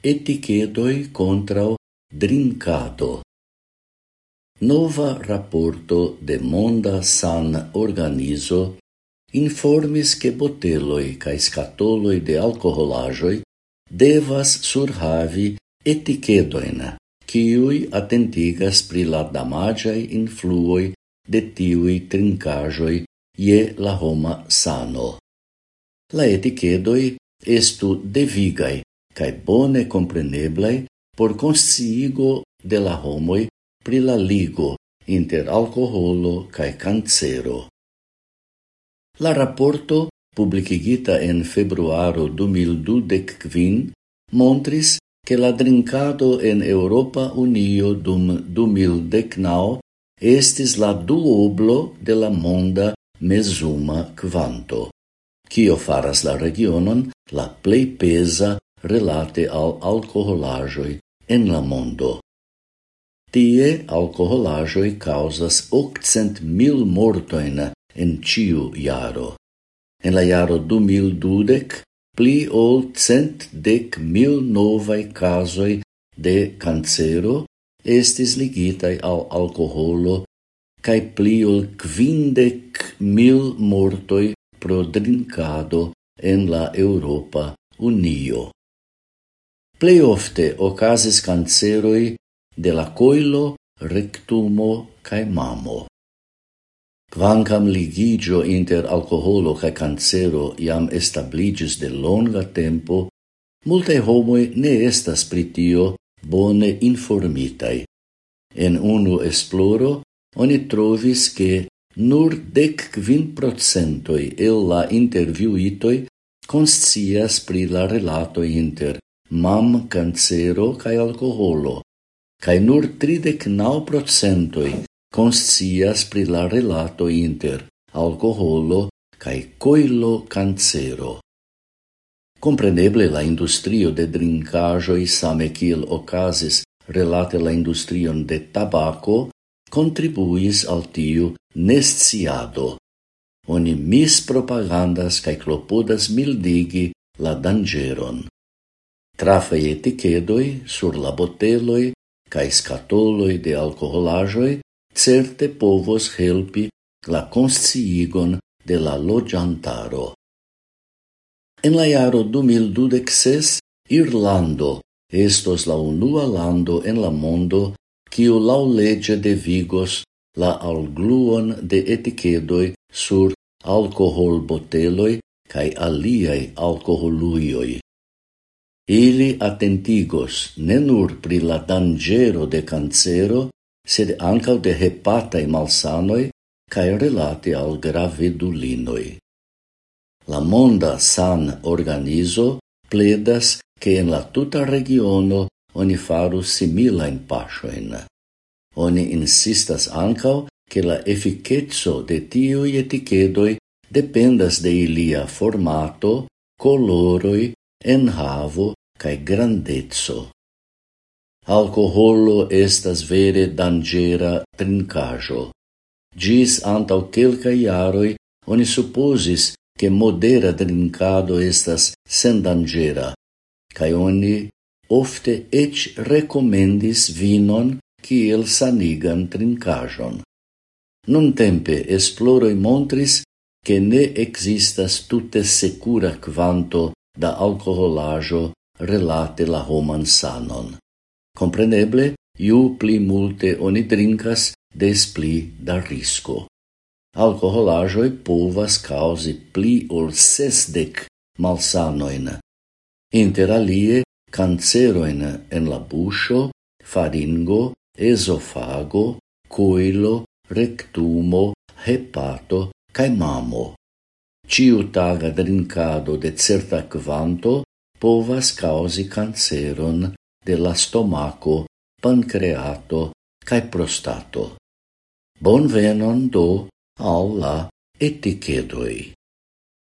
Etichetoi contrao drincado. Nova rapporto de Monda San Organizo informis che boteloi ca scatoloi de alcoholajoi devas surhavi etichedoin, quiui attentigas pri la damagiai influoi de tiui trincajoi ie la homa sano. La etichetoi estu devigai cae bone compreneblei por consciigo de la homoi pri la ligo inter alcoholo cae cancero. La rapporto, publicigita en februaro 2025, montris che la drincado en Europa Unio dum 2019 estis la duoblo de la monda mesuma quanto, cio faras la regionon la plei pesa relate al alkoholaĵoj en la mondo. Tie alkoholaĵoj causas 800 mil mortojn en ciu jaro. En la jaro 2012 pli ol cent dec mil novai casoi de cancero estis ligitai al alcoholo cae pli ol quindec mil mortoi pro drinkado en la Europa Unio. Plei ofte ocasis canceroi de la coilo, rectumo cae mamo. Quancam ligigio inter alcoholo cae cancero iam establigis de longa tempo, multe homoi ne estas pritio bone informitai. En unu esploro, oni trovis che nur dec quin procentoi el la interviuitoi conscias pri la relato inter mam cancero cae alcoholo, cae nur 39% conscias pri la relato inter alcoholo cae coilo cancero. Compreneble la industrio de drinkaĵoj same kiel ocasis relate la industrion de tabaco contribuis al tiu nesciado. Oni mispropagandas cae clopodas mildigi la dangeron trafei etichedoi sur la boteloi cae scatoloi de alcoholajoi certe povos helpi la consciigon de la lojantaro. En la iaro 2026 Irlando estos la unua lando en la mondo kiu laŭleĝe devigos la algluon de etichedoi sur alkoholboteloj cae aliai alcoholuioi. Ili attentigos ne nur pri la dangero de cancero, sed ancau de hepatae malsanoi, cae relate al gravedulinoi. La Monda San Organizo pledas che en la tuta regiono oni faru similain paŝojn. Oni insistas ancau che la efficetso de tiui etichedoi dependas de ilia formato, coloroi enhavo cae grandeco. Alcoholo estas vere dangera trincajo. Gis antau quelca iaroi oni supposis ke modera drinkado estas sendanĝera, cae oni ofte ec rekomendis vinon kiel sanigan trincajon. Nun tempe esploroi montris, ke ne existas tutte secura quanto da alkoholaĵo relate la homan sanon. Compreneble, ju pli multe oni drinkas, des pli da risco. Alkoholaĵoj povas causi pli ol sesdek malsanoin. inter alie en la buscio, faringo, esofago, coilo, rectumo, hepato cae mamo. Ciu taga drincado de certa quanto povas causi canceron de la stomaco, pancreato cae prostato. Bonvenon do al la etichedoi.